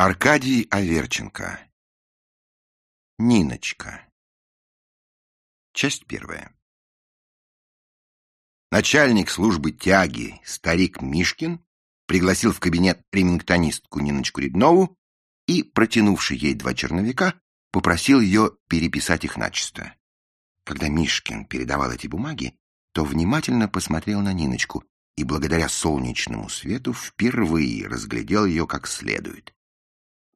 Аркадий Аверченко. Ниночка. Часть первая. Начальник службы тяги, старик Мишкин, пригласил в кабинет ремингтонистку Ниночку Реднову и, протянувши ей два черновика, попросил ее переписать их начисто. Когда Мишкин передавал эти бумаги, то внимательно посмотрел на Ниночку и благодаря солнечному свету впервые разглядел ее как следует.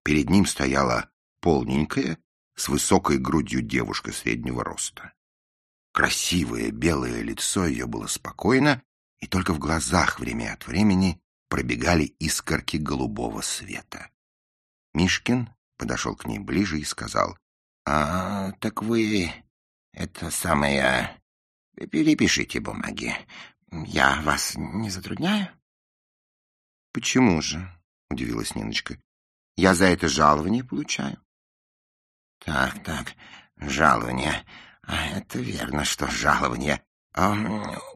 Перед ним стояла полненькая, с высокой грудью девушка среднего роста. Красивое белое лицо ее было спокойно, и только в глазах время от времени пробегали искорки голубого света. Мишкин подошел к ней ближе и сказал, «А, так вы это самое... Перепишите бумаги. Я вас не затрудняю?» «Почему же?» — удивилась Ниночка. Я за это жалование получаю. Так, так, жалование. А это верно, что жалование. А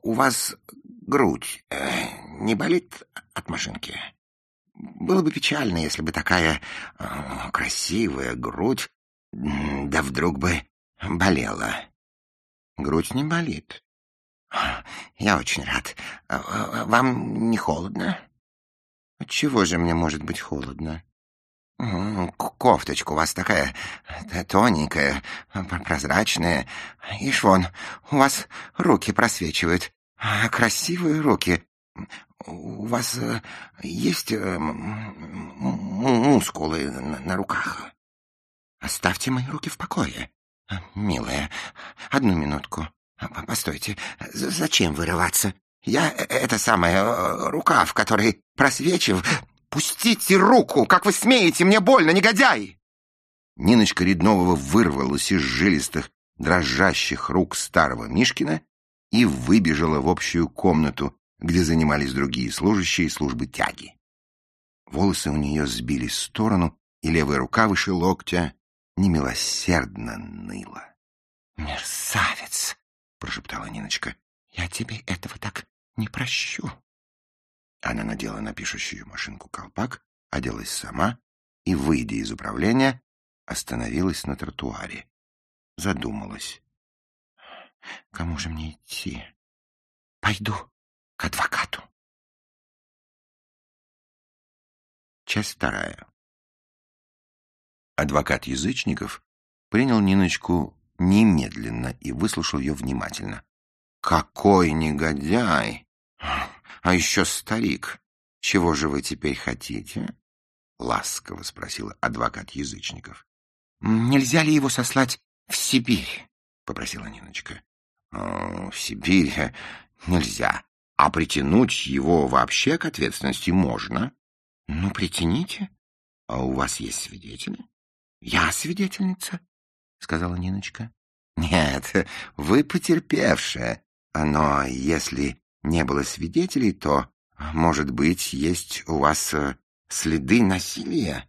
у вас грудь э, не болит от машинки? Было бы печально, если бы такая э, красивая грудь, да вдруг бы болела. Грудь не болит. Я очень рад. А, вам не холодно? Отчего же мне может быть холодно? Кофточка у вас такая тоненькая, прозрачная. Ишь вон, у вас руки просвечивают. А, красивые руки. У вас э, есть э, мускулы на руках? Оставьте мои руки в покое. Милая, одну минутку. Постойте, зачем вырываться? Я э, это самая рука, в которой просвечив... «Пустите руку! Как вы смеете? Мне больно, негодяй!» Ниночка Реднового вырвалась из жилистых, дрожащих рук старого Мишкина и выбежала в общую комнату, где занимались другие служащие службы тяги. Волосы у нее сбились в сторону, и левая рука выше локтя немилосердно ныла. «Мерзавец!» — прошептала Ниночка. «Я тебе этого так не прощу». Она надела на пишущую машинку колпак, оделась сама и, выйдя из управления, остановилась на тротуаре. Задумалась. Кому же мне идти? Пойду к адвокату. Часть вторая. Адвокат Язычников принял Ниночку немедленно и выслушал ее внимательно. «Какой негодяй! А еще старик. Чего же вы теперь хотите? Ласково спросил адвокат язычников. Нельзя ли его сослать в Сибирь? Попросила Ниночка. В Сибирь нельзя. А притянуть его вообще к ответственности можно. Ну, притяните. А у вас есть свидетели? Я свидетельница, сказала Ниночка. Нет, вы потерпевшая. Но если не было свидетелей, то, может быть, есть у вас э, следы насилия?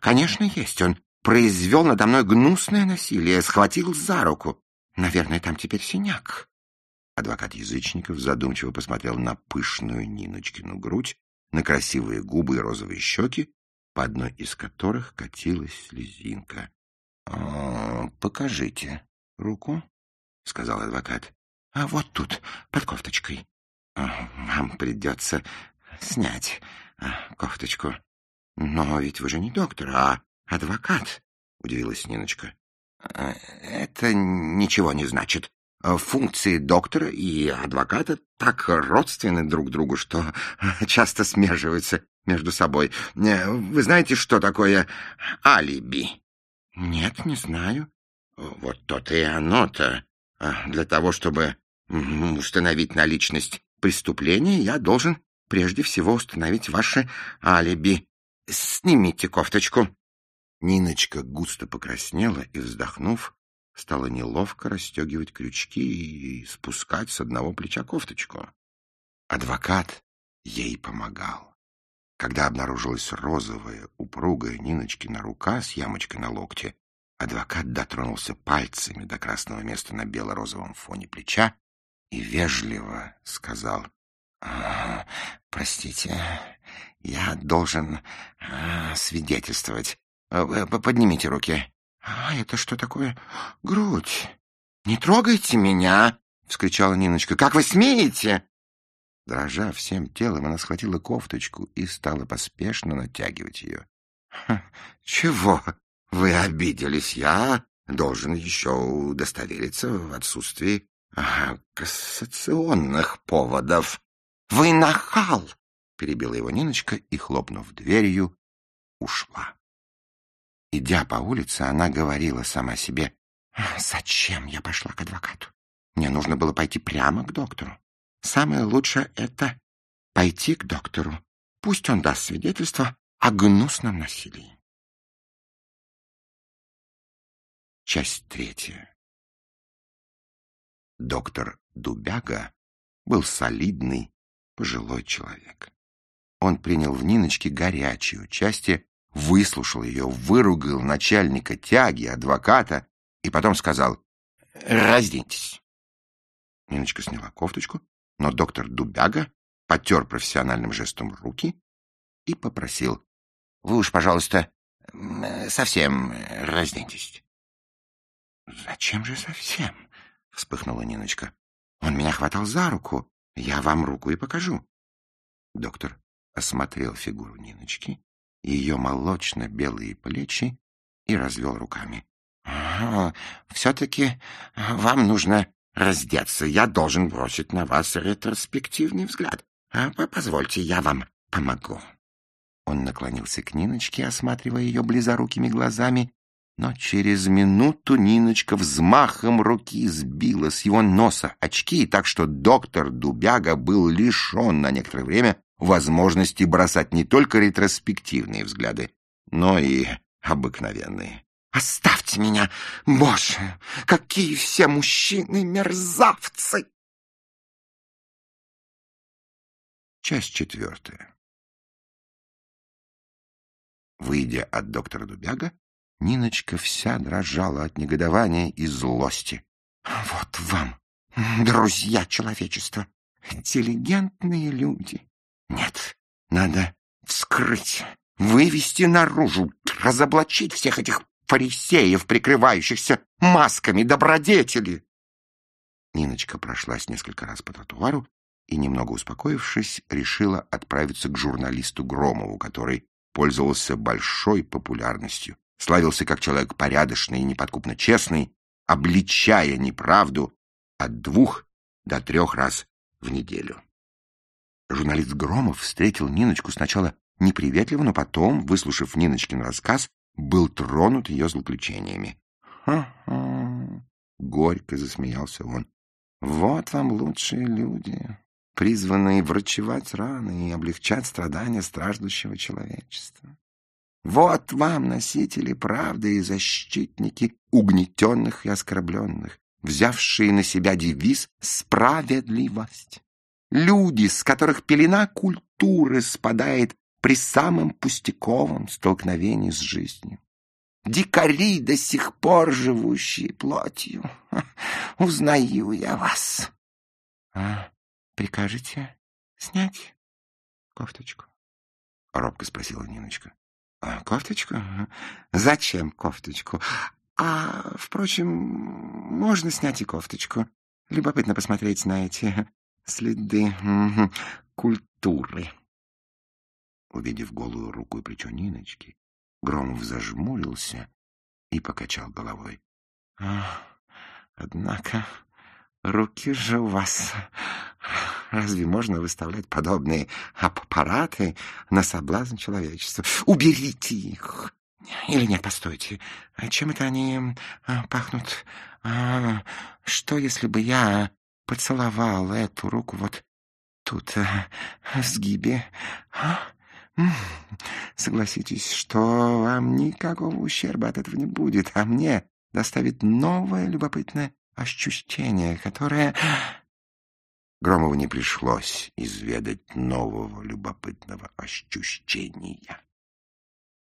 Конечно, есть. Он произвел надо мной гнусное насилие, схватил за руку. Наверное, там теперь синяк. Адвокат Язычников задумчиво посмотрел на пышную Ниночкину грудь, на красивые губы и розовые щеки, по одной из которых катилась слезинка. «А, — Покажите руку, — сказал адвокат. — А вот тут, под кофточкой. Вам придется снять а, кофточку. Но ведь вы же не доктор, а адвокат, удивилась Ниночка. А, это ничего не значит. Функции доктора и адвоката так родственны друг другу, что часто смеживаются между собой. Вы знаете, что такое алиби? Нет, не знаю. Вот то-то и оно-то. Для того, чтобы установить наличность преступления, я должен прежде всего установить ваше алиби. Снимите кофточку. Ниночка густо покраснела и, вздохнув, стала неловко расстегивать крючки и спускать с одного плеча кофточку. Адвокат ей помогал. Когда обнаружилась розовая, упругая Ниночкина рука с ямочкой на локте, адвокат дотронулся пальцами до красного места на бело-розовом фоне плеча и вежливо сказал, Простите, я должен а, свидетельствовать. Э, поднимите руки. А это что такое? Грудь. Не трогайте меня, вскричала Ниночка. Как вы смеете? Дрожа всем телом, она схватила кофточку и стала поспешно натягивать ее. — Чего вы обиделись? Я должен еще удостовериться в отсутствии а, кассационных поводов. — Вы нахал! — перебила его Ниночка и, хлопнув дверью, ушла. Идя по улице, она говорила сама себе, «Зачем я пошла к адвокату? Мне нужно было пойти прямо к доктору. Самое лучшее — это пойти к доктору. Пусть он даст свидетельство о гнусном насилии». Часть третья. Доктор Дубяга был солидный, пожилой человек. Он принял в Ниночке горячее участие, выслушал ее, выругал начальника тяги, адвоката и потом сказал «Разденьтесь». Ниночка сняла кофточку, но доктор Дубяга потер профессиональным жестом руки и попросил «Вы уж, пожалуйста, совсем разденьтесь». «Зачем же совсем?» — вспыхнула Ниночка. «Он меня хватал за руку. Я вам руку и покажу». Доктор осмотрел фигуру Ниночки, ее молочно-белые плечи и развел руками. — Все-таки вам нужно раздеться. Я должен бросить на вас ретроспективный взгляд. А позвольте, я вам помогу. Он наклонился к Ниночке, осматривая ее близорукими глазами, но через минуту Ниночка взмахом руки сбила с его носа очки, так что доктор Дубяга был лишен на некоторое время возможности бросать не только ретроспективные взгляды, но и обыкновенные. «Оставьте меня! Боже, какие все мужчины мерзавцы!» Часть четвертая. Выйдя от доктора Дубяга, Ниночка вся дрожала от негодования и злости. «Вот вам, друзья человечества, интеллигентные люди, нет, надо вскрыть, вывести наружу, разоблачить всех этих фарисеев, прикрывающихся масками добродетели. Ниночка прошлась несколько раз по тротуару и, немного успокоившись, решила отправиться к журналисту Громову, который пользовался большой популярностью, славился как человек порядочный и неподкупно честный, обличая неправду от двух до трех раз в неделю. Журналист Громов встретил Ниночку сначала неприветливо, но потом, выслушав Ниночкин рассказ, был тронут ее злоключениями. «Ха-ха!» — горько засмеялся он. «Вот вам лучшие люди, призванные врачевать раны и облегчать страдания страждущего человечества. Вот вам носители правды и защитники угнетенных и оскорбленных, взявшие на себя девиз «Справедливость». Люди, с которых пелена культуры спадает при самом пустяковом столкновении с жизнью. Дикари, до сих пор живущие плотью. Узнаю я вас. А прикажете снять кофточку? Робко спросила Ниночка. А, кофточку? Зачем кофточку? А, впрочем, можно снять и кофточку. Любопытно посмотреть на эти следы культуры. Увидев голую руку и плечо Ниночки, Громов зажмурился и покачал головой. — Однако руки же у вас... Разве можно выставлять подобные аппараты на соблазн человечества? Уберите их! Или нет, постойте. Чем это они а, пахнут? А, что, если бы я поцеловал эту руку вот тут, э, в сгибе. А? Согласитесь, что вам никакого ущерба от этого не будет, а мне доставит новое любопытное ощущение, которое... Громову не пришлось изведать нового любопытного ощущения.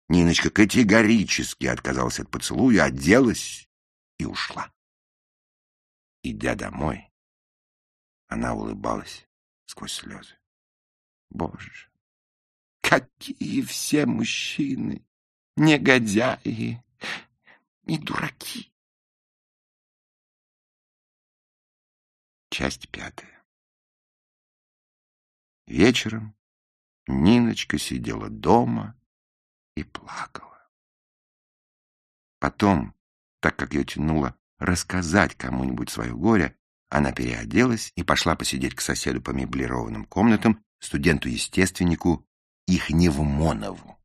Ниночка категорически отказалась от поцелуя, оделась и ушла. Идя домой, она улыбалась сквозь слезы. Боже, какие все мужчины, негодяи и дураки. Часть пятая. Вечером Ниночка сидела дома и плакала. Потом, так как ее тянуло рассказать кому-нибудь свое горе, она переоделась и пошла посидеть к соседу по меблированным комнатам, студенту-естественнику Ихневмонову.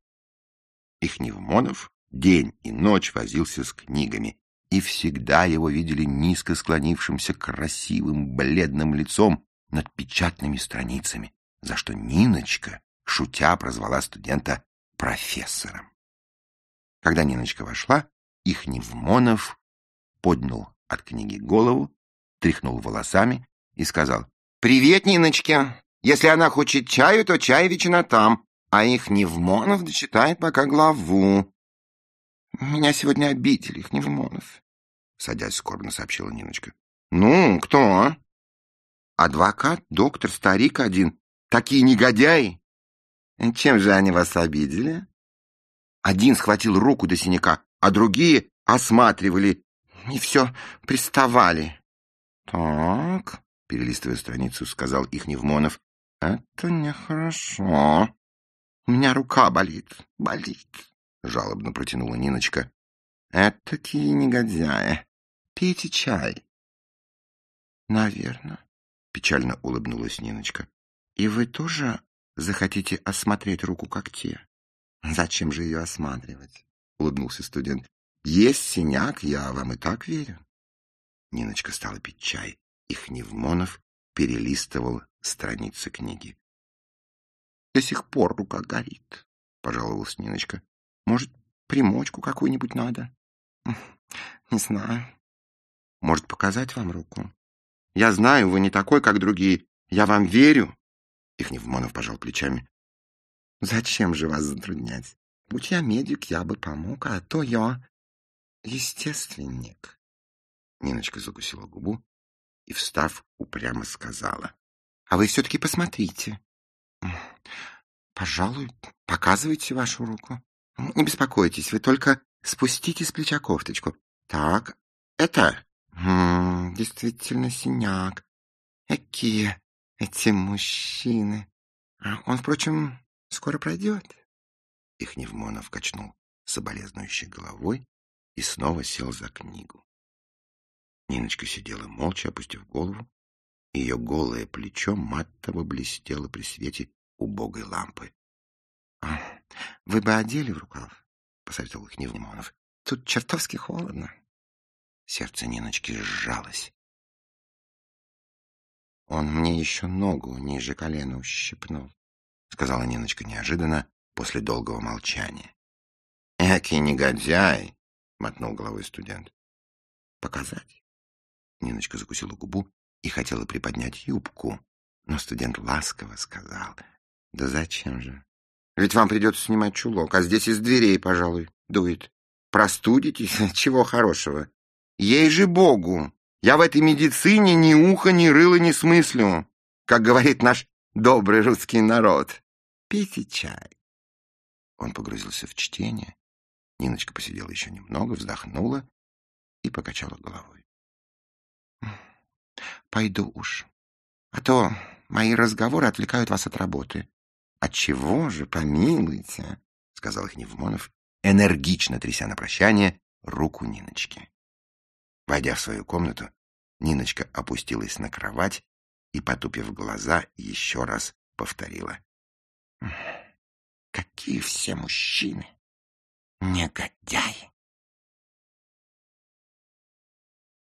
Ихневмонов день и ночь возился с книгами, и всегда его видели низко склонившимся красивым бледным лицом над печатными страницами, за что Ниночка, шутя, прозвала студента профессором. Когда Ниночка вошла, Ихневмонов поднял от книги голову, тряхнул волосами и сказал, «Привет, Ниночке! Если она хочет чаю, то чай ветчина там, а их Невмонов дочитает пока главу. Меня сегодня обидели, их Невмонов, — садясь скорбно сообщила Ниночка. Ну, кто? Адвокат, доктор, старик один. Такие негодяи. Чем же они вас обидели? Один схватил руку до синяка, а другие осматривали и все приставали. Так, перелистывая страницу, сказал их Невмонов. Это нехорошо. У меня рука болит, болит, жалобно протянула Ниночка. Это такие негодяи. Пейте чай. Наверное, печально улыбнулась Ниночка. И вы тоже захотите осмотреть руку как те? Зачем же ее осматривать? Улыбнулся студент. Есть синяк, я вам и так верю. Ниночка стала пить чай. Их Невмонов перелистывал страницы книги. — До сих пор рука горит, — пожаловалась Ниночка. — Может, примочку какую-нибудь надо? — Не знаю. — Может, показать вам руку? — Я знаю, вы не такой, как другие. Я вам верю. Ихневмонов пожал плечами. — Зачем же вас затруднять? Будь я медик, я бы помог, а то я естественник. Ниночка закусила губу и, встав, упрямо сказала. — А вы все-таки посмотрите. — Пожалуй, показывайте вашу руку. Не беспокойтесь, вы только спустите с плеча кофточку. Так, это... М -м, действительно синяк. Какие эти мужчины. А он, впрочем, скоро пройдет. Ихневмонов качнул соболезнующей головой и снова сел за книгу. Ниночка сидела молча, опустив голову. Ее голое плечо матово блестело при свете убогой лампы. «А, — Вы бы одели в рукав, — посоветовал их Невнимонов. — Тут чертовски холодно. Сердце Ниночки сжалось. — Он мне еще ногу ниже колена ущипнул, — сказала Ниночка неожиданно после долгого молчания. — Экий негодяй! — мотнул головой студент. — Показать? Ниночка закусила губу и хотела приподнять юбку, но студент ласково сказал, «Да зачем же? Ведь вам придется снимать чулок, а здесь из дверей, пожалуй, дует. Простудитесь? Чего хорошего? Ей же Богу! Я в этой медицине ни уха, ни рыла не смыслю, как говорит наш добрый русский народ. Пейте чай». Он погрузился в чтение. Ниночка посидела еще немного, вздохнула и покачала головой. Пойду уж. А то мои разговоры отвлекают вас от работы. — Отчего же, помилуйте, — сказал Хневмонов, энергично тряся на прощание руку Ниночки. Войдя в свою комнату, Ниночка опустилась на кровать и, потупив глаза, еще раз повторила. — Какие все мужчины! Негодяи!